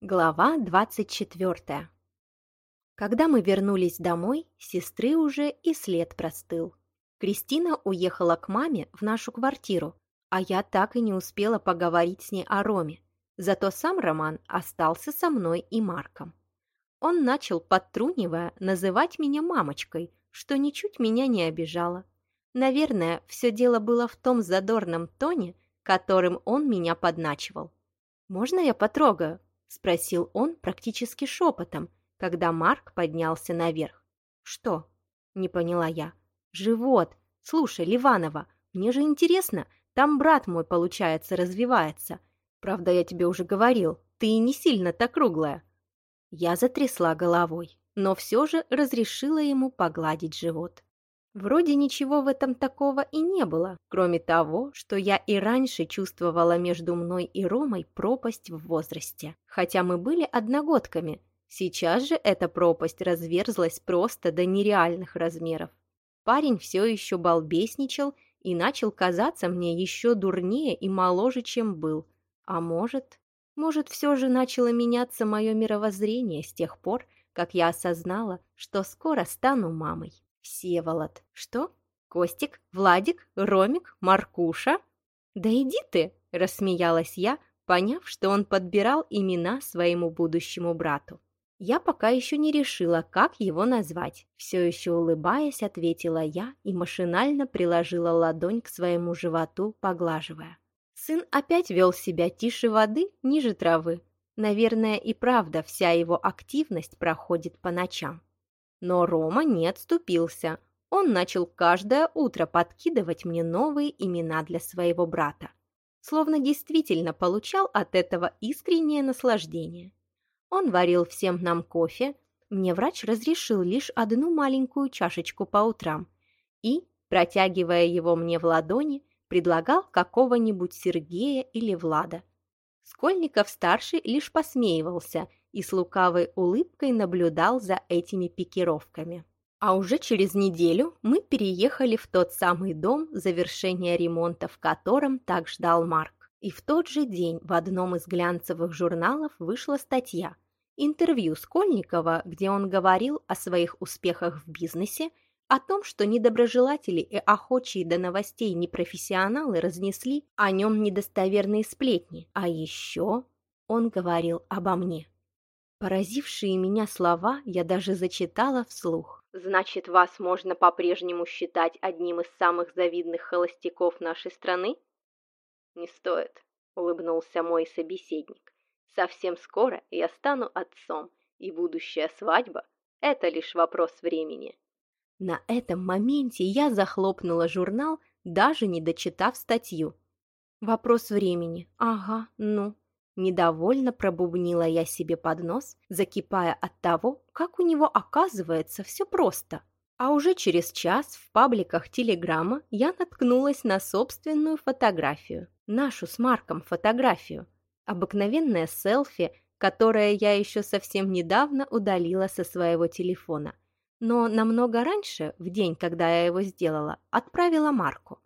Глава 24 Когда мы вернулись домой, сестры уже и след простыл. Кристина уехала к маме в нашу квартиру, а я так и не успела поговорить с ней о Роме. Зато сам Роман остался со мной и Марком. Он начал, подтрунивая, называть меня мамочкой, что ничуть меня не обижало. Наверное, все дело было в том задорном тоне, которым он меня подначивал. «Можно я потрогаю?» – спросил он практически шепотом, когда Марк поднялся наверх. «Что?» – не поняла я. «Живот. Слушай, Ливанова, мне же интересно, там брат мой, получается, развивается. Правда, я тебе уже говорил, ты не сильно-то круглая». Я затрясла головой, но все же разрешила ему погладить живот. Вроде ничего в этом такого и не было, кроме того, что я и раньше чувствовала между мной и Ромой пропасть в возрасте. Хотя мы были одногодками, сейчас же эта пропасть разверзлась просто до нереальных размеров. Парень все еще балбесничал и начал казаться мне еще дурнее и моложе, чем был. А может, может, все же начало меняться мое мировоззрение с тех пор, как я осознала, что скоро стану мамой. Всеволод. Что? Костик? Владик? Ромик? Маркуша? Да иди ты, рассмеялась я, поняв, что он подбирал имена своему будущему брату. Я пока еще не решила, как его назвать. Все еще улыбаясь, ответила я и машинально приложила ладонь к своему животу, поглаживая. Сын опять вел себя тише воды, ниже травы. Наверное, и правда вся его активность проходит по ночам. Но Рома не отступился. Он начал каждое утро подкидывать мне новые имена для своего брата. Словно действительно получал от этого искреннее наслаждение. Он варил всем нам кофе, мне врач разрешил лишь одну маленькую чашечку по утрам и, протягивая его мне в ладони, предлагал какого-нибудь Сергея или Влада. Скольников-старший лишь посмеивался и с лукавой улыбкой наблюдал за этими пикировками. А уже через неделю мы переехали в тот самый дом, завершения ремонта в котором так ждал Марк. И в тот же день в одном из глянцевых журналов вышла статья «Интервью Скольникова», где он говорил о своих успехах в бизнесе, о том, что недоброжелатели и охочие до новостей непрофессионалы разнесли о нем недостоверные сплетни. А еще он говорил обо мне. Поразившие меня слова я даже зачитала вслух. «Значит, вас можно по-прежнему считать одним из самых завидных холостяков нашей страны?» «Не стоит», — улыбнулся мой собеседник. «Совсем скоро я стану отцом, и будущая свадьба — это лишь вопрос времени». На этом моменте я захлопнула журнал, даже не дочитав статью. «Вопрос времени. Ага, ну, Недовольно пробубнила я себе под нос, закипая от того, как у него оказывается все просто. А уже через час в пабликах Телеграма я наткнулась на собственную фотографию. Нашу с Марком фотографию. Обыкновенное селфи, которое я еще совсем недавно удалила со своего телефона. Но намного раньше, в день, когда я его сделала, отправила Марку.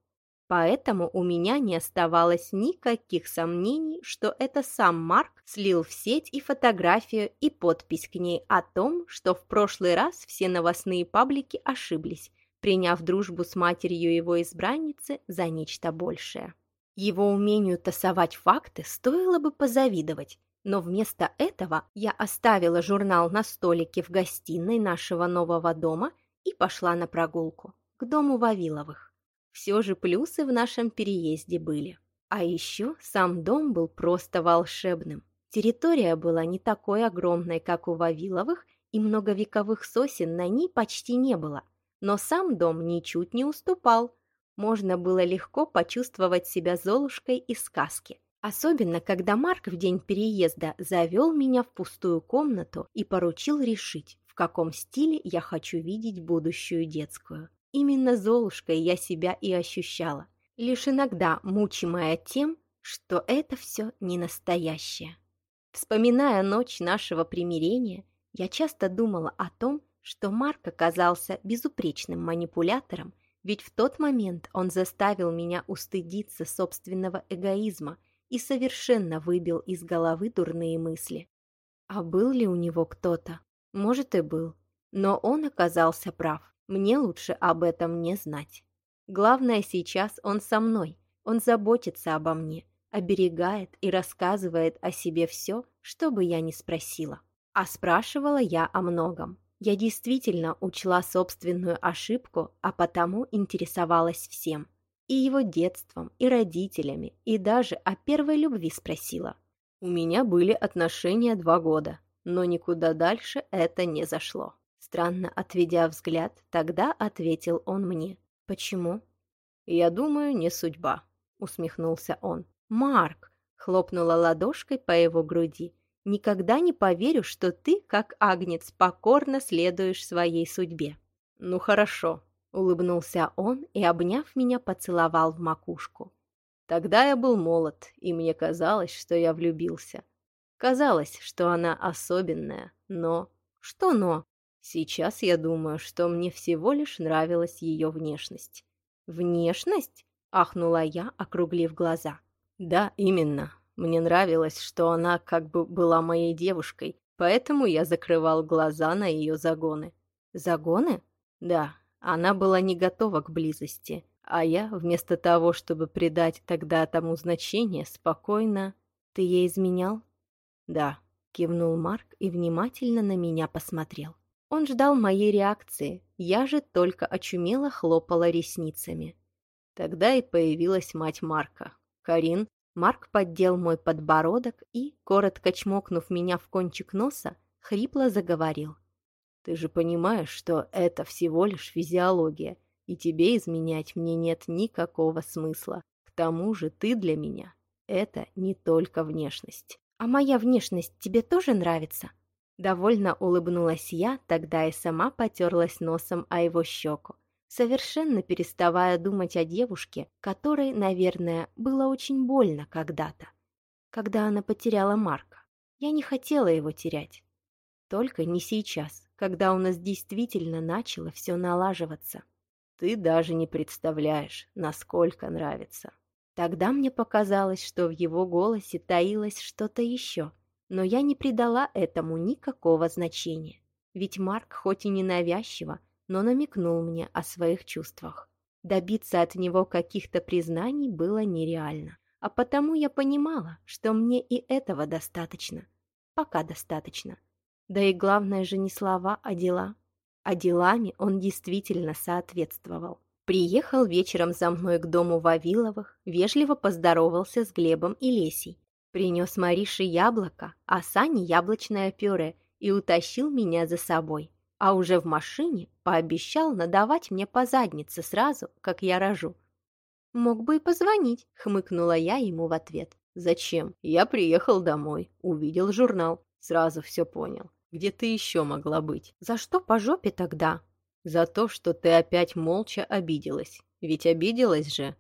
Поэтому у меня не оставалось никаких сомнений, что это сам Марк слил в сеть и фотографию, и подпись к ней о том, что в прошлый раз все новостные паблики ошиблись, приняв дружбу с матерью его избранницы за нечто большее. Его умению тасовать факты стоило бы позавидовать, но вместо этого я оставила журнал на столике в гостиной нашего нового дома и пошла на прогулку к дому Вавиловых. Все же плюсы в нашем переезде были. А еще сам дом был просто волшебным. Территория была не такой огромной, как у Вавиловых, и многовековых сосен на ней почти не было. Но сам дом ничуть не уступал. Можно было легко почувствовать себя Золушкой из сказки. Особенно, когда Марк в день переезда завел меня в пустую комнату и поручил решить, в каком стиле я хочу видеть будущую детскую. Именно Золушкой я себя и ощущала, лишь иногда мучимая тем, что это все не настоящее. Вспоминая ночь нашего примирения, я часто думала о том, что Марк оказался безупречным манипулятором, ведь в тот момент он заставил меня устыдиться собственного эгоизма и совершенно выбил из головы дурные мысли. А был ли у него кто-то? Может и был. Но он оказался прав. Мне лучше об этом не знать. Главное сейчас он со мной. Он заботится обо мне, оберегает и рассказывает о себе все, что бы я ни спросила. А спрашивала я о многом. Я действительно учла собственную ошибку, а потому интересовалась всем. И его детством, и родителями, и даже о первой любви спросила. У меня были отношения два года, но никуда дальше это не зашло. Странно отведя взгляд, тогда ответил он мне. «Почему?» «Я думаю, не судьба», — усмехнулся он. «Марк!» — хлопнула ладошкой по его груди. «Никогда не поверю, что ты, как агнец, покорно следуешь своей судьбе». «Ну хорошо», — улыбнулся он и, обняв меня, поцеловал в макушку. Тогда я был молод, и мне казалось, что я влюбился. Казалось, что она особенная, но... Что но? Сейчас я думаю, что мне всего лишь нравилась ее внешность. «Внешность?» – ахнула я, округлив глаза. «Да, именно. Мне нравилось, что она как бы была моей девушкой, поэтому я закрывал глаза на ее загоны». «Загоны?» «Да, она была не готова к близости, а я, вместо того, чтобы придать тогда тому значение, спокойно... Ты ей изменял? Да, кивнул Марк и внимательно на меня посмотрел. Он ждал моей реакции, я же только очумело хлопала ресницами. Тогда и появилась мать Марка. Карин, Марк поддел мой подбородок и, коротко чмокнув меня в кончик носа, хрипло заговорил. «Ты же понимаешь, что это всего лишь физиология, и тебе изменять мне нет никакого смысла. К тому же ты для меня — это не только внешность. А моя внешность тебе тоже нравится? Довольно улыбнулась я, тогда и сама потерлась носом о его щеку, совершенно переставая думать о девушке, которой, наверное, было очень больно когда-то, когда она потеряла Марка. Я не хотела его терять. Только не сейчас, когда у нас действительно начало все налаживаться. Ты даже не представляешь, насколько нравится. Тогда мне показалось, что в его голосе таилось что-то еще, но я не придала этому никакого значения. Ведь Марк хоть и ненавязчиво, но намекнул мне о своих чувствах. Добиться от него каких-то признаний было нереально, а потому я понимала, что мне и этого достаточно. Пока достаточно. Да и главное же не слова, а дела а делами он действительно соответствовал. Приехал вечером за мной к дому Вавиловых, вежливо поздоровался с Глебом и Лесей. Принес Марише яблоко, а Сане яблочное пюре и утащил меня за собой. А уже в машине пообещал надавать мне по заднице сразу, как я рожу. «Мог бы и позвонить», — хмыкнула я ему в ответ. «Зачем? Я приехал домой, увидел журнал, сразу все понял. Где ты еще могла быть? За что по жопе тогда? За то, что ты опять молча обиделась. Ведь обиделась же.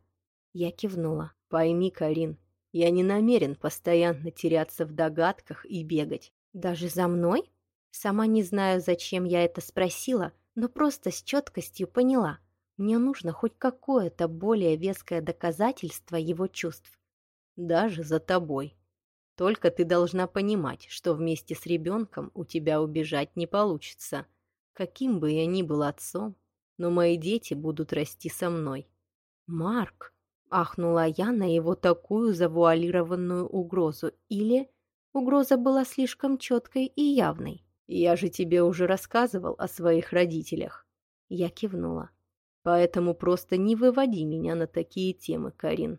Я кивнула. Пойми, Карин, я не намерен постоянно теряться в догадках и бегать. Даже за мной? Сама не знаю, зачем я это спросила, но просто с четкостью поняла. Мне нужно хоть какое-то более веское доказательство его чувств. Даже за тобой. Только ты должна понимать, что вместе с ребенком у тебя убежать не получится. Каким бы я ни был отцом, но мои дети будут расти со мной. Марк, ахнула я на его такую завуалированную угрозу. Или угроза была слишком четкой и явной. Я же тебе уже рассказывал о своих родителях. Я кивнула. Поэтому просто не выводи меня на такие темы, Карин.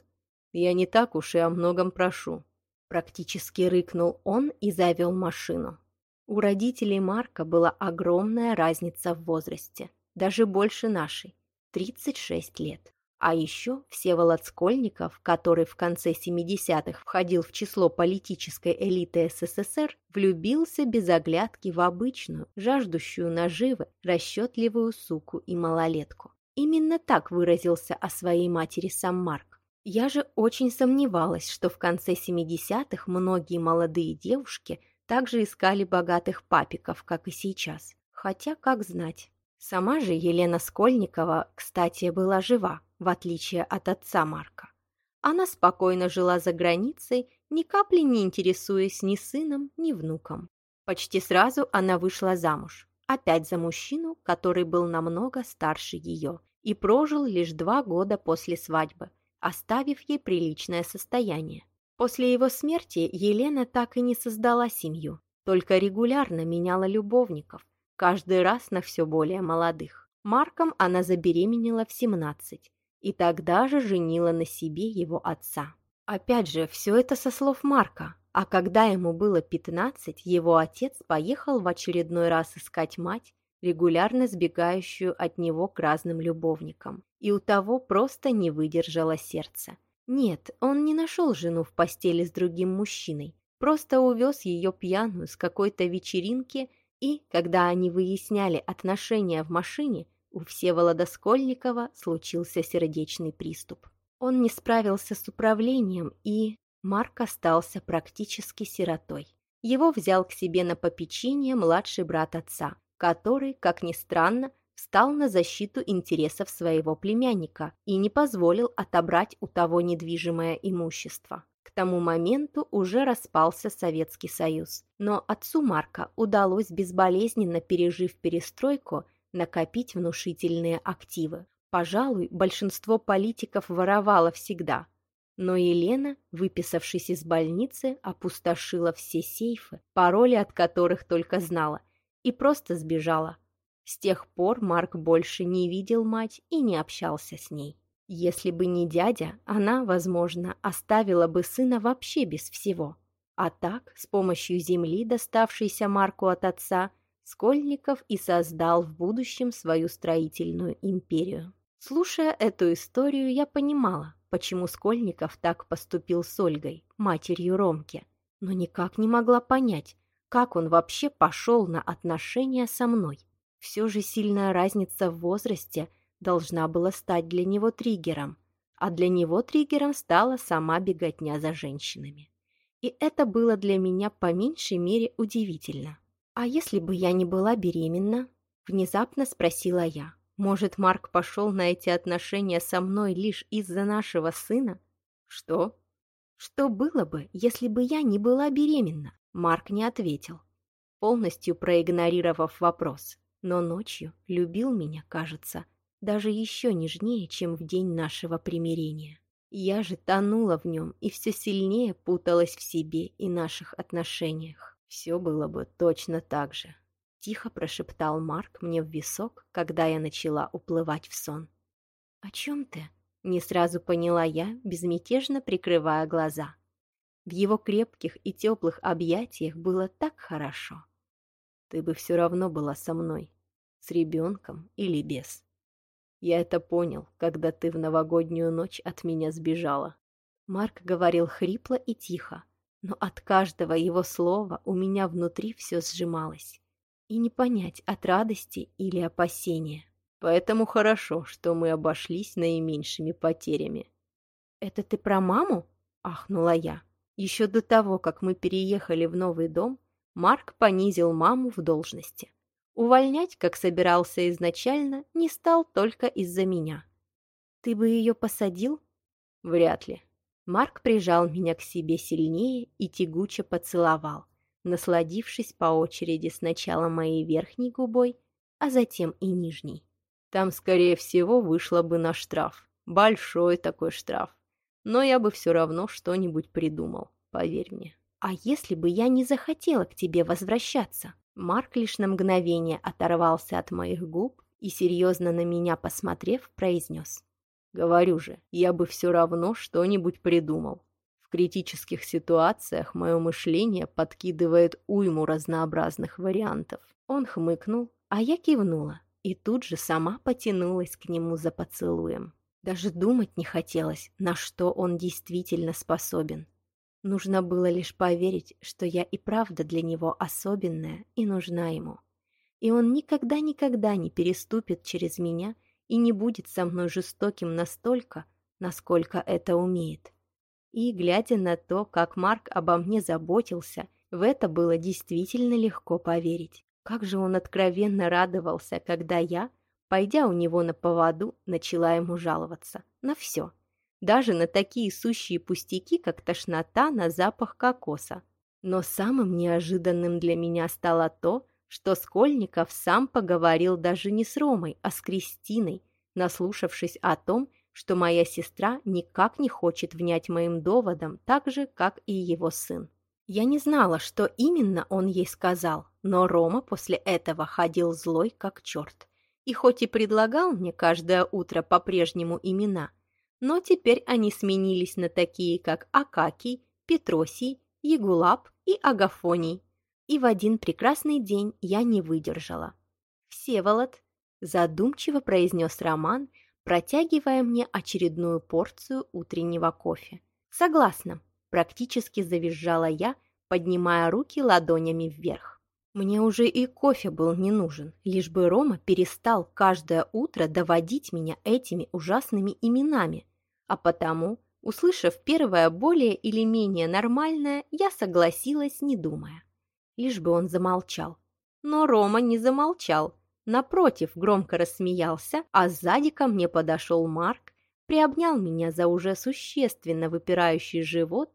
Я не так уж и о многом прошу. Практически рыкнул он и завел машину. У родителей Марка была огромная разница в возрасте, даже больше нашей, 36 лет. А еще Всеволод Скольников, который в конце 70-х входил в число политической элиты СССР, влюбился без оглядки в обычную, жаждущую наживы, расчетливую суку и малолетку. Именно так выразился о своей матери сам Марк. Я же очень сомневалась, что в конце 70-х многие молодые девушки также искали богатых папиков, как и сейчас. Хотя, как знать. Сама же Елена Скольникова, кстати, была жива, в отличие от отца Марка. Она спокойно жила за границей, ни капли не интересуясь ни сыном, ни внуком. Почти сразу она вышла замуж. Опять за мужчину, который был намного старше ее и прожил лишь два года после свадьбы, оставив ей приличное состояние. После его смерти Елена так и не создала семью, только регулярно меняла любовников, каждый раз на все более молодых. Марком она забеременела в 17 и тогда же женила на себе его отца. Опять же, все это со слов Марка, а когда ему было 15, его отец поехал в очередной раз искать мать, регулярно сбегающую от него к разным любовникам, и у того просто не выдержало сердце. Нет, он не нашел жену в постели с другим мужчиной, просто увез ее пьяную с какой-то вечеринки и, когда они выясняли отношения в машине, у Всеволода Скольникова случился сердечный приступ. Он не справился с управлением и... Марк остался практически сиротой. Его взял к себе на попечение младший брат отца, который, как ни странно, встал на защиту интересов своего племянника и не позволил отобрать у того недвижимое имущество. К тому моменту уже распался Советский Союз, но отцу Марка удалось безболезненно пережив перестройку накопить внушительные активы. Пожалуй, большинство политиков воровало всегда. Но Елена, выписавшись из больницы, опустошила все сейфы, пароли от которых только знала, и просто сбежала. С тех пор Марк больше не видел мать и не общался с ней. Если бы не дядя, она, возможно, оставила бы сына вообще без всего. А так, с помощью земли, доставшейся Марку от отца, Скольников и создал в будущем свою строительную империю. Слушая эту историю, я понимала, почему Скольников так поступил с Ольгой, матерью Ромки, но никак не могла понять, как он вообще пошел на отношения со мной. Все же сильная разница в возрасте должна была стать для него триггером, а для него триггером стала сама беготня за женщинами. И это было для меня по меньшей мере удивительно. «А если бы я не была беременна?» – внезапно спросила я. «Может, Марк пошел на эти отношения со мной лишь из-за нашего сына?» «Что?» «Что было бы, если бы я не была беременна?» Марк не ответил, полностью проигнорировав вопрос. Но ночью любил меня, кажется, даже еще нежнее, чем в день нашего примирения. Я же тонула в нем и все сильнее путалась в себе и наших отношениях. Все было бы точно так же. Тихо прошептал Марк мне в висок, когда я начала уплывать в сон. «О чем ты?» — не сразу поняла я, безмятежно прикрывая глаза. В его крепких и теплых объятиях было так хорошо. Ты бы все равно была со мной, с ребенком или без. Я это понял, когда ты в новогоднюю ночь от меня сбежала. Марк говорил хрипло и тихо, но от каждого его слова у меня внутри все сжималось. И не понять, от радости или опасения. Поэтому хорошо, что мы обошлись наименьшими потерями. «Это ты про маму?» – ахнула я. Еще до того, как мы переехали в новый дом, Марк понизил маму в должности. Увольнять, как собирался изначально, не стал только из-за меня. «Ты бы ее посадил?» «Вряд ли», Марк прижал меня к себе сильнее и тягуче поцеловал, насладившись по очереди сначала моей верхней губой, а затем и нижней. Там, скорее всего, вышло бы на штраф. Большой такой штраф. Но я бы все равно что-нибудь придумал, поверь мне. А если бы я не захотела к тебе возвращаться? Марк лишь на мгновение оторвался от моих губ и, серьезно на меня посмотрев, произнес. Говорю же, я бы все равно что-нибудь придумал. В критических ситуациях мое мышление подкидывает уйму разнообразных вариантов. Он хмыкнул, а я кивнула, и тут же сама потянулась к нему за поцелуем. Даже думать не хотелось, на что он действительно способен. Нужно было лишь поверить, что я и правда для него особенная и нужна ему. И он никогда-никогда не переступит через меня и не будет со мной жестоким настолько, насколько это умеет. И, глядя на то, как Марк обо мне заботился, в это было действительно легко поверить. Как же он откровенно радовался, когда я, пойдя у него на поводу, начала ему жаловаться. На все. Даже на такие сущие пустяки, как тошнота на запах кокоса. Но самым неожиданным для меня стало то, что Скольников сам поговорил даже не с Ромой, а с Кристиной, наслушавшись о том, что моя сестра никак не хочет внять моим доводам так же, как и его сын. Я не знала, что именно он ей сказал, но Рома после этого ходил злой, как черт. И хоть и предлагал мне каждое утро по-прежнему имена, но теперь они сменились на такие, как Акакий, Петросий, Егулап и Агафоний. И в один прекрасный день я не выдержала. «Всеволод», – задумчиво произнес Роман, протягивая мне очередную порцию утреннего кофе. «Согласна», – практически завизжала я, поднимая руки ладонями вверх. Мне уже и кофе был не нужен, лишь бы Рома перестал каждое утро доводить меня этими ужасными именами. А потому, услышав первое более или менее нормальное, я согласилась, не думая. Лишь бы он замолчал. Но Рома не замолчал, Напротив, громко рассмеялся, а сзади ко мне подошел Марк, приобнял меня за уже существенно выпирающий живот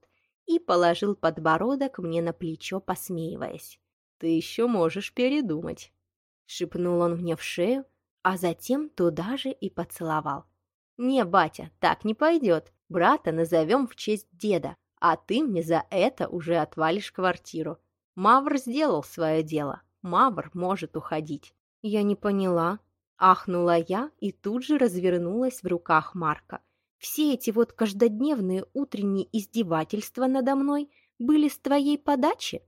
и положил подбородок мне на плечо, посмеиваясь. «Ты еще можешь передумать», — шепнул он мне в шею, а затем туда же и поцеловал. «Не, батя, так не пойдет. Брата назовем в честь деда, а ты мне за это уже отвалишь квартиру. Мавр сделал свое дело, Мавр может уходить». «Я не поняла», – ахнула я и тут же развернулась в руках Марка. «Все эти вот каждодневные утренние издевательства надо мной были с твоей подачи?»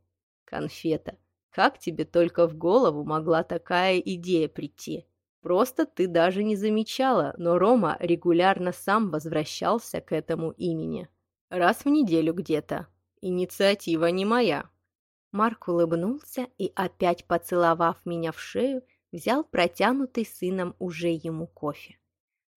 «Конфета, как тебе только в голову могла такая идея прийти? Просто ты даже не замечала, но Рома регулярно сам возвращался к этому имени. Раз в неделю где-то. Инициатива не моя». Марк улыбнулся и, опять поцеловав меня в шею, взял протянутый сыном уже ему кофе.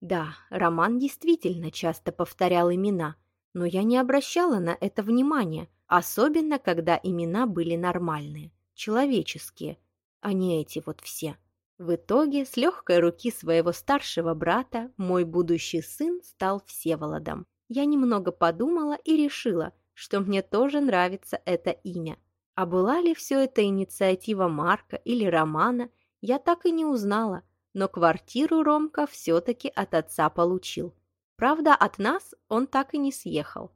Да, Роман действительно часто повторял имена, но я не обращала на это внимания, особенно когда имена были нормальные, человеческие, а не эти вот все. В итоге с легкой руки своего старшего брата мой будущий сын стал Всеволодом. Я немного подумала и решила, что мне тоже нравится это имя. А была ли все это инициатива Марка или Романа – я так и не узнала, но квартиру Ромка все-таки от отца получил. Правда, от нас он так и не съехал.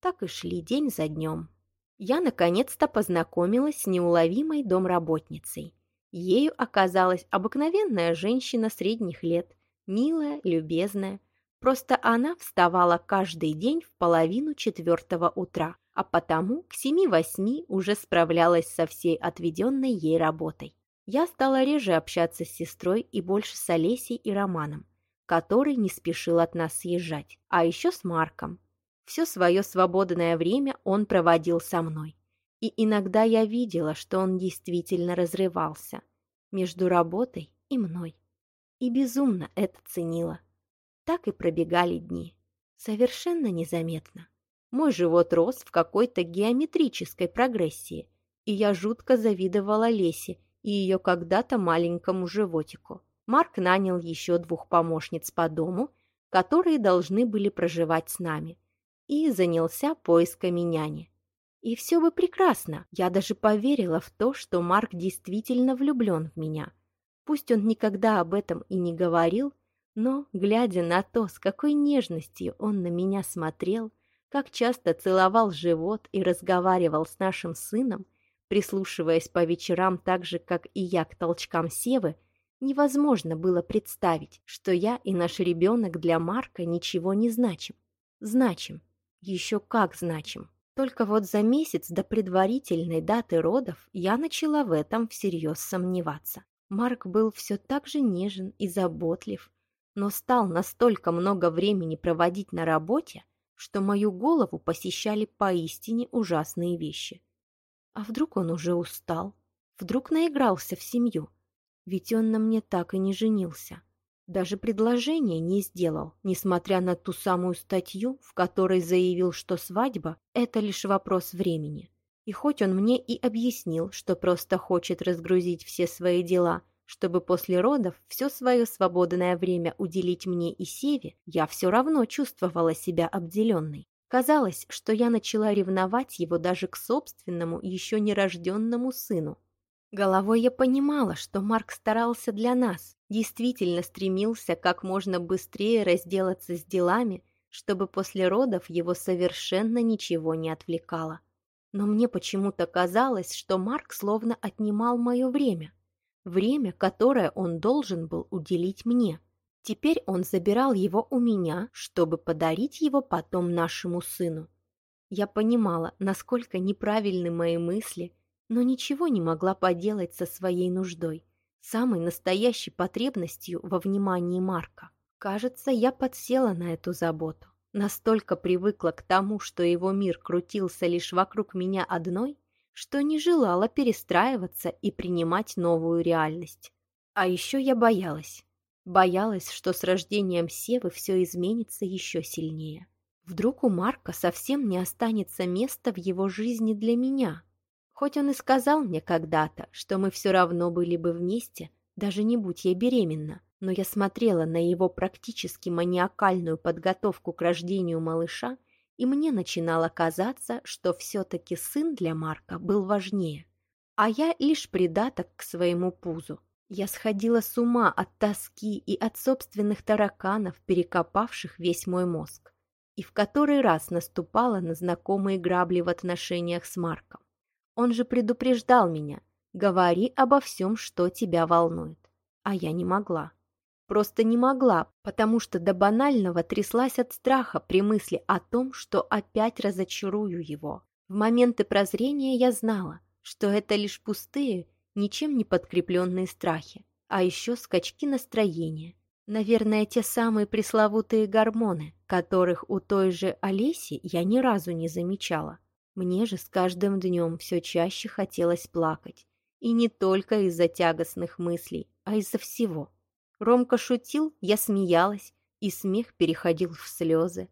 Так и шли день за днем. Я наконец-то познакомилась с неуловимой домработницей. Ею оказалась обыкновенная женщина средних лет, милая, любезная. Просто она вставала каждый день в половину четвертого утра, а потому к семи-восьми уже справлялась со всей отведенной ей работой я стала реже общаться с сестрой и больше с Олесей и Романом, который не спешил от нас съезжать, а еще с Марком. Все свое свободное время он проводил со мной. И иногда я видела, что он действительно разрывался между работой и мной. И безумно это ценила. Так и пробегали дни. Совершенно незаметно. Мой живот рос в какой-то геометрической прогрессии, и я жутко завидовала Лесе и ее когда-то маленькому животику. Марк нанял еще двух помощниц по дому, которые должны были проживать с нами, и занялся поисками няни. И все бы прекрасно, я даже поверила в то, что Марк действительно влюблен в меня. Пусть он никогда об этом и не говорил, но, глядя на то, с какой нежностью он на меня смотрел, как часто целовал живот и разговаривал с нашим сыном, Прислушиваясь по вечерам так же, как и я к толчкам Севы, невозможно было представить, что я и наш ребенок для Марка ничего не значим. Значим. Еще как значим. Только вот за месяц до предварительной даты родов я начала в этом всерьез сомневаться. Марк был все так же нежен и заботлив, но стал настолько много времени проводить на работе, что мою голову посещали поистине ужасные вещи. А вдруг он уже устал? Вдруг наигрался в семью? Ведь он на мне так и не женился. Даже предложение не сделал, несмотря на ту самую статью, в которой заявил, что свадьба – это лишь вопрос времени. И хоть он мне и объяснил, что просто хочет разгрузить все свои дела, чтобы после родов все свое свободное время уделить мне и Севе, я все равно чувствовала себя обделенной. Казалось, что я начала ревновать его даже к собственному, еще нерожденному сыну. Головой я понимала, что Марк старался для нас, действительно стремился как можно быстрее разделаться с делами, чтобы после родов его совершенно ничего не отвлекало. Но мне почему-то казалось, что Марк словно отнимал мое время. Время, которое он должен был уделить мне. Теперь он забирал его у меня, чтобы подарить его потом нашему сыну. Я понимала, насколько неправильны мои мысли, но ничего не могла поделать со своей нуждой, самой настоящей потребностью во внимании Марка. Кажется, я подсела на эту заботу. Настолько привыкла к тому, что его мир крутился лишь вокруг меня одной, что не желала перестраиваться и принимать новую реальность. А еще я боялась. Боялась, что с рождением Севы все изменится еще сильнее. Вдруг у Марка совсем не останется места в его жизни для меня. Хоть он и сказал мне когда-то, что мы все равно были бы вместе, даже не будь я беременна, но я смотрела на его практически маниакальную подготовку к рождению малыша, и мне начинало казаться, что все-таки сын для Марка был важнее, а я лишь придаток к своему пузу. Я сходила с ума от тоски и от собственных тараканов, перекопавших весь мой мозг, и в который раз наступала на знакомые грабли в отношениях с Марком. Он же предупреждал меня, говори обо всем, что тебя волнует. А я не могла. Просто не могла, потому что до банального тряслась от страха при мысли о том, что опять разочарую его. В моменты прозрения я знала, что это лишь пустые, ничем не подкрепленные страхи, а еще скачки настроения. Наверное, те самые пресловутые гормоны, которых у той же Олеси я ни разу не замечала. Мне же с каждым днем все чаще хотелось плакать. И не только из-за тягостных мыслей, а из-за всего. Ромка шутил, я смеялась, и смех переходил в слезы.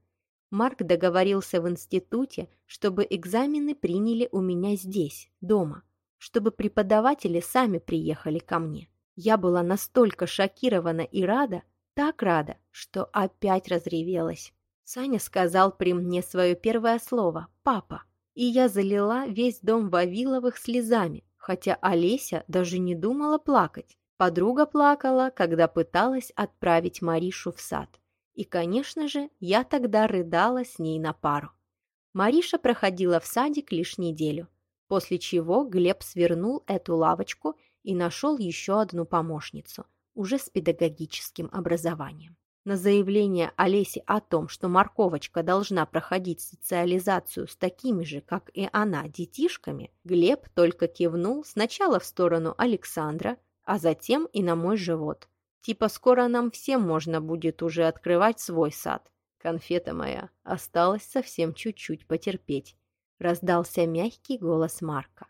Марк договорился в институте, чтобы экзамены приняли у меня здесь, дома, чтобы преподаватели сами приехали ко мне. Я была настолько шокирована и рада, так рада, что опять разревелась. Саня сказал при мне свое первое слово «папа», и я залила весь дом Вавиловых слезами, хотя Олеся даже не думала плакать. Подруга плакала, когда пыталась отправить Маришу в сад. И, конечно же, я тогда рыдала с ней на пару. Мариша проходила в садик лишь неделю, после чего Глеб свернул эту лавочку и нашел еще одну помощницу, уже с педагогическим образованием. На заявление Олеси о том, что морковочка должна проходить социализацию с такими же, как и она, детишками, Глеб только кивнул сначала в сторону Александра, а затем и на мой живот. Типа скоро нам всем можно будет уже открывать свой сад. Конфета моя, осталось совсем чуть-чуть потерпеть. Раздался мягкий голос Марка.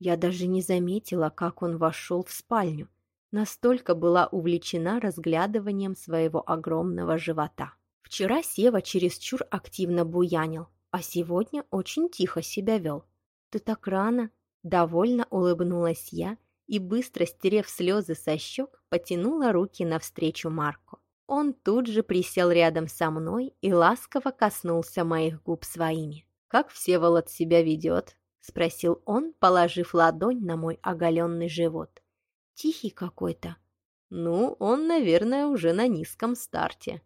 Я даже не заметила, как он вошел в спальню. Настолько была увлечена разглядыванием своего огромного живота. Вчера Сева чересчур активно буянил, а сегодня очень тихо себя вел. «Ты так рано!» Довольно улыбнулась я и, быстро стерев слезы со щек, потянула руки навстречу Марку. Он тут же присел рядом со мной и ласково коснулся моих губ своими. «Как Всеволод себя ведет?» — спросил он, положив ладонь на мой оголенный живот. «Тихий какой-то». «Ну, он, наверное, уже на низком старте».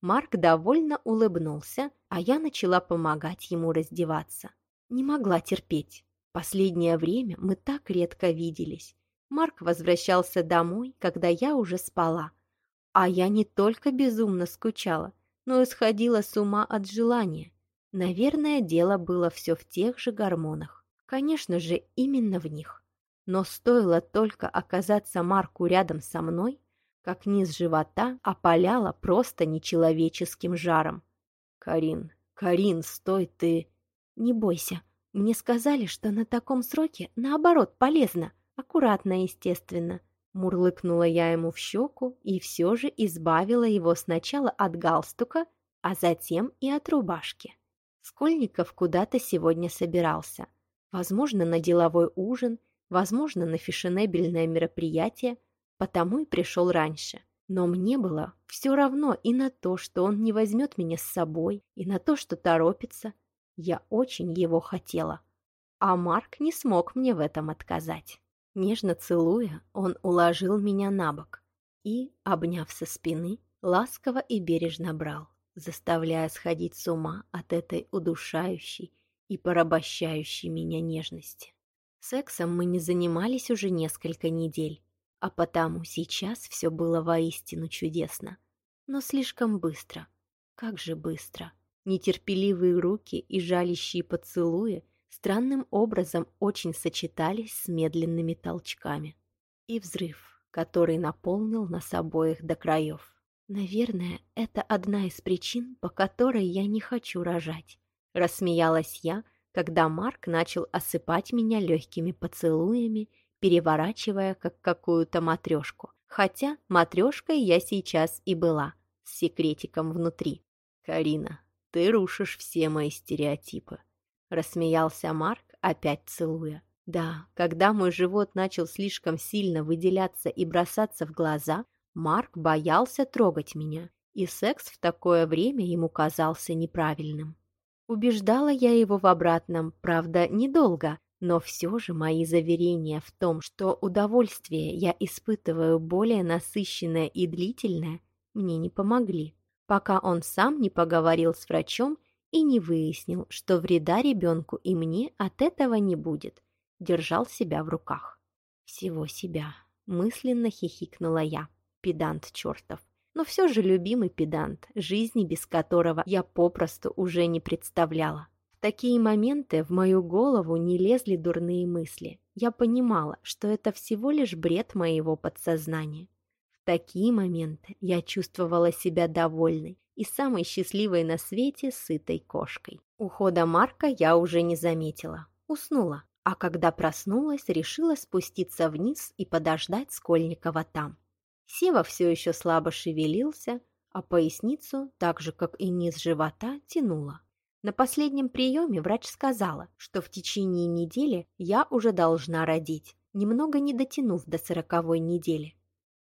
Марк довольно улыбнулся, а я начала помогать ему раздеваться. Не могла терпеть. Последнее время мы так редко виделись. Марк возвращался домой, когда я уже спала. А я не только безумно скучала, но и сходила с ума от желания. Наверное, дело было все в тех же гормонах. Конечно же, именно в них. Но стоило только оказаться Марку рядом со мной, как низ живота опаляло просто нечеловеческим жаром. «Карин, Карин, стой ты!» «Не бойся, мне сказали, что на таком сроке наоборот полезно», Аккуратно, естественно. Мурлыкнула я ему в щеку и все же избавила его сначала от галстука, а затем и от рубашки. Скольников куда-то сегодня собирался. Возможно, на деловой ужин, возможно, на фешенебельное мероприятие, потому и пришел раньше. Но мне было все равно и на то, что он не возьмет меня с собой, и на то, что торопится. Я очень его хотела. А Марк не смог мне в этом отказать. Нежно целуя, он уложил меня на бок и, обняв со спины, ласково и бережно брал, заставляя сходить с ума от этой удушающей и порабощающей меня нежности. Сексом мы не занимались уже несколько недель, а потому сейчас все было воистину чудесно. Но слишком быстро. Как же быстро. Нетерпеливые руки и жалящие поцелуи странным образом очень сочетались с медленными толчками. И взрыв, который наполнил нас обоих до краев. Наверное, это одна из причин, по которой я не хочу рожать. Рассмеялась я, когда Марк начал осыпать меня легкими поцелуями переворачивая как какую-то матрешку. Хотя матрешкой я сейчас и была, с секретиком внутри. «Карина, ты рушишь все мои стереотипы», — рассмеялся Марк, опять целуя. Да, когда мой живот начал слишком сильно выделяться и бросаться в глаза, Марк боялся трогать меня, и секс в такое время ему казался неправильным. Убеждала я его в обратном, правда, недолго, но все же мои заверения в том, что удовольствие я испытываю более насыщенное и длительное, мне не помогли, пока он сам не поговорил с врачом и не выяснил, что вреда ребенку и мне от этого не будет. Держал себя в руках. Всего себя. Мысленно хихикнула я. Педант чертов. Но все же любимый педант, жизни без которого я попросту уже не представляла такие моменты в мою голову не лезли дурные мысли. Я понимала, что это всего лишь бред моего подсознания. В такие моменты я чувствовала себя довольной и самой счастливой на свете сытой кошкой. Ухода Марка я уже не заметила. Уснула. А когда проснулась, решила спуститься вниз и подождать Скольникова там. Сева все еще слабо шевелился, а поясницу, так же как и низ живота, тянула. На последнем приеме врач сказала, что в течение недели я уже должна родить, немного не дотянув до сороковой недели.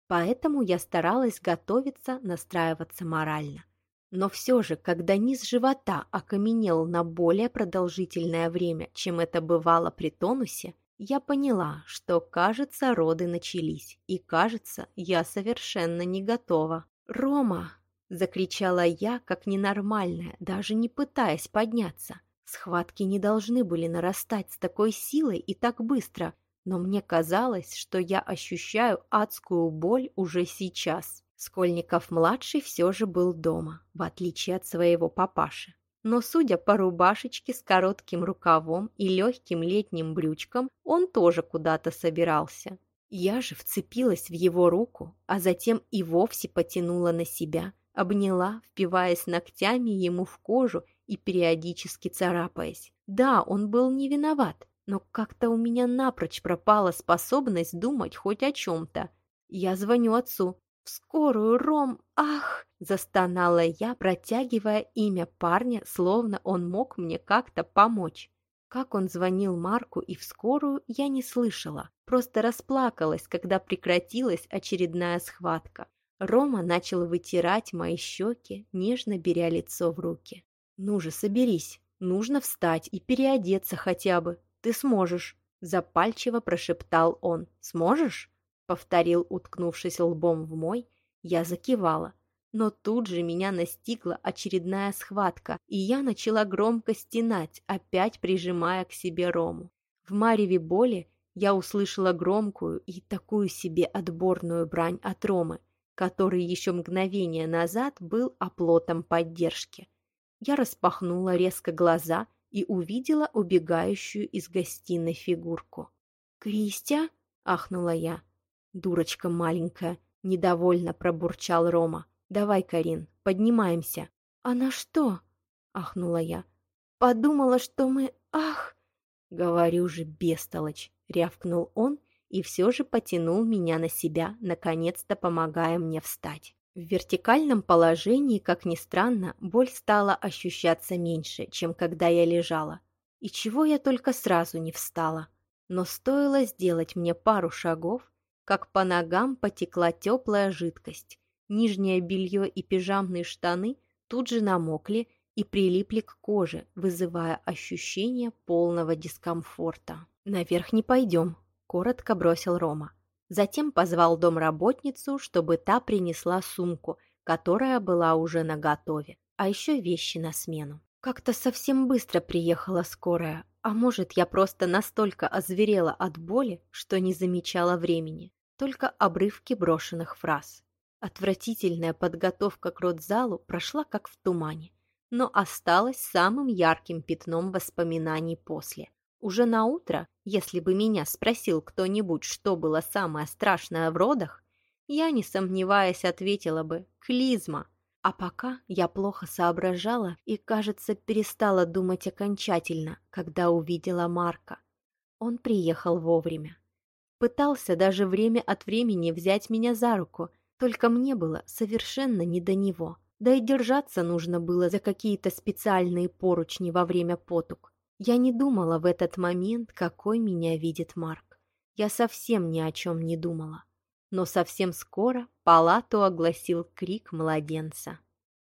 Поэтому я старалась готовиться, настраиваться морально. Но все же, когда низ живота окаменел на более продолжительное время, чем это бывало при тонусе, я поняла, что, кажется, роды начались, и, кажется, я совершенно не готова. «Рома!» Закричала я, как ненормальная, даже не пытаясь подняться. Схватки не должны были нарастать с такой силой и так быстро, но мне казалось, что я ощущаю адскую боль уже сейчас. Скольников-младший все же был дома, в отличие от своего папаши. Но, судя по рубашечке с коротким рукавом и легким летним брючкам, он тоже куда-то собирался. Я же вцепилась в его руку, а затем и вовсе потянула на себя – обняла, впиваясь ногтями ему в кожу и периодически царапаясь. Да, он был не виноват, но как-то у меня напрочь пропала способность думать хоть о чем-то. Я звоню отцу. «В скорую, Ром! Ах!» – застонала я, протягивая имя парня, словно он мог мне как-то помочь. Как он звонил Марку и в скорую, я не слышала. Просто расплакалась, когда прекратилась очередная схватка. Рома начал вытирать мои щеки, нежно беря лицо в руки. «Ну же, соберись. Нужно встать и переодеться хотя бы. Ты сможешь», — запальчиво прошептал он. «Сможешь?» — повторил, уткнувшись лбом в мой. Я закивала. Но тут же меня настигла очередная схватка, и я начала громко стенать, опять прижимая к себе Рому. В мареве боли я услышала громкую и такую себе отборную брань от Ромы который еще мгновение назад был оплотом поддержки. Я распахнула резко глаза и увидела убегающую из гостиной фигурку. «Кристия?» — ахнула я. «Дурочка маленькая!» — недовольно пробурчал Рома. «Давай, Карин, поднимаемся». «Она что?» — ахнула я. «Подумала, что мы... Ах!» «Говорю же, бестолочь!» — рявкнул он и все же потянул меня на себя, наконец-то помогая мне встать. В вертикальном положении, как ни странно, боль стала ощущаться меньше, чем когда я лежала. И чего я только сразу не встала. Но стоило сделать мне пару шагов, как по ногам потекла теплая жидкость, Нижнее белье и пижамные штаны тут же намокли и прилипли к коже, вызывая ощущение полного дискомфорта. «Наверх не пойдем», – коротко бросил Рома. Затем позвал домработницу, чтобы та принесла сумку, которая была уже наготове, а еще вещи на смену. Как-то совсем быстро приехала скорая, а может, я просто настолько озверела от боли, что не замечала времени, только обрывки брошенных фраз. Отвратительная подготовка к родзалу прошла как в тумане, но осталась самым ярким пятном воспоминаний после. Уже на утро, если бы меня спросил кто-нибудь, что было самое страшное в родах, я, не сомневаясь, ответила бы «клизма». А пока я плохо соображала и, кажется, перестала думать окончательно, когда увидела Марка. Он приехал вовремя. Пытался даже время от времени взять меня за руку, только мне было совершенно не до него. Да и держаться нужно было за какие-то специальные поручни во время потуг. Я не думала в этот момент, какой меня видит Марк. Я совсем ни о чем не думала. Но совсем скоро палату огласил крик младенца.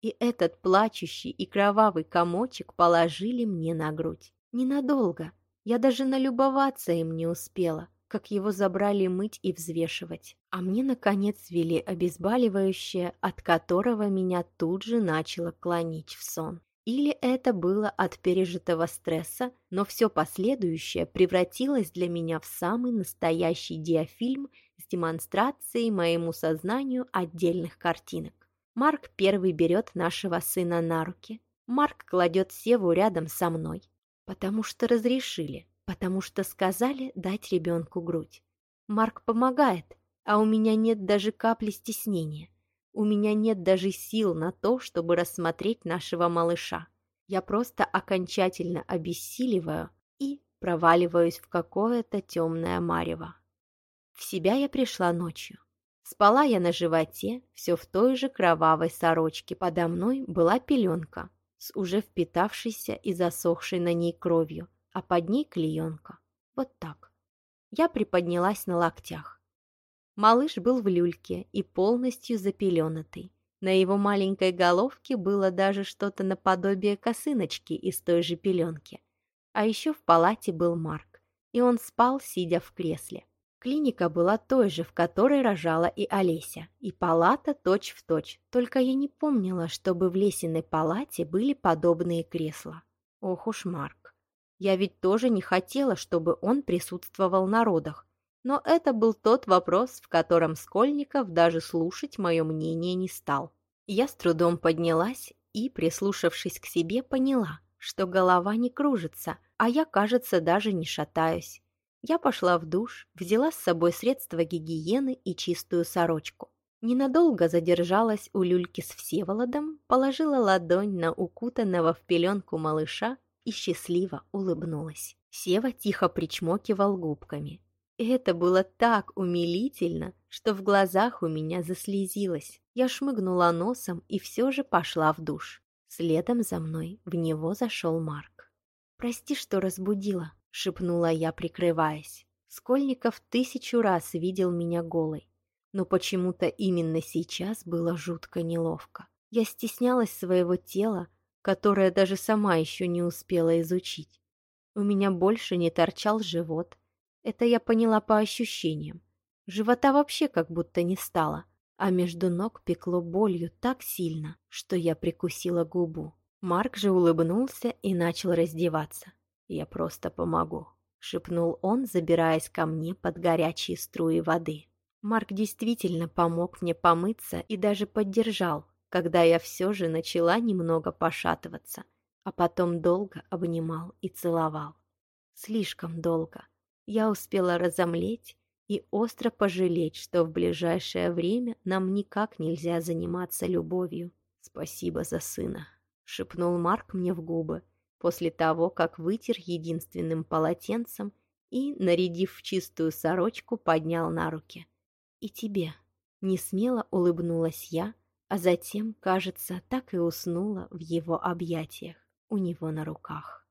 И этот плачущий и кровавый комочек положили мне на грудь. Ненадолго. Я даже налюбоваться им не успела, как его забрали мыть и взвешивать. А мне, наконец, ввели обезболивающее, от которого меня тут же начало клонить в сон. Или это было от пережитого стресса, но все последующее превратилось для меня в самый настоящий диафильм с демонстрацией моему сознанию отдельных картинок. Марк первый берет нашего сына на руки. Марк кладет Севу рядом со мной, потому что разрешили, потому что сказали дать ребенку грудь. Марк помогает, а у меня нет даже капли стеснения. У меня нет даже сил на то, чтобы рассмотреть нашего малыша. Я просто окончательно обессиливаю и проваливаюсь в какое-то темное марево. В себя я пришла ночью. Спала я на животе, все в той же кровавой сорочке. Подо мной была пеленка с уже впитавшейся и засохшей на ней кровью, а под ней клеенка. Вот так. Я приподнялась на локтях. Малыш был в люльке и полностью запеленатый. На его маленькой головке было даже что-то наподобие косыночки из той же пеленки. А еще в палате был Марк, и он спал, сидя в кресле. Клиника была той же, в которой рожала и Олеся, и палата точь-в-точь, точь, только я не помнила, чтобы в Лесиной палате были подобные кресла. Ох уж Марк. Я ведь тоже не хотела, чтобы он присутствовал на родах, но это был тот вопрос, в котором Скольников даже слушать мое мнение не стал. Я с трудом поднялась и, прислушавшись к себе, поняла, что голова не кружится, а я, кажется, даже не шатаюсь. Я пошла в душ, взяла с собой средства гигиены и чистую сорочку. Ненадолго задержалась у люльки с Всеволодом, положила ладонь на укутанного в пеленку малыша и счастливо улыбнулась. Сева тихо причмокивал губками. Это было так умилительно, что в глазах у меня заслезилось. Я шмыгнула носом и все же пошла в душ. Следом за мной в него зашел Марк. «Прости, что разбудила», — шепнула я, прикрываясь. Скольников тысячу раз видел меня голой, но почему-то именно сейчас было жутко неловко. Я стеснялась своего тела, которое даже сама еще не успела изучить. У меня больше не торчал живот, это я поняла по ощущениям. Живота вообще как будто не стало, а между ног пекло болью так сильно, что я прикусила губу. Марк же улыбнулся и начал раздеваться. «Я просто помогу», — шепнул он, забираясь ко мне под горячие струи воды. Марк действительно помог мне помыться и даже поддержал, когда я все же начала немного пошатываться, а потом долго обнимал и целовал. Слишком долго я успела разомлеть и остро пожалеть, что в ближайшее время нам никак нельзя заниматься любовью. «Спасибо за сына», — шепнул Марк мне в губы, после того, как вытер единственным полотенцем и, нарядив в чистую сорочку, поднял на руки. «И тебе». Несмело улыбнулась я, а затем, кажется, так и уснула в его объятиях у него на руках.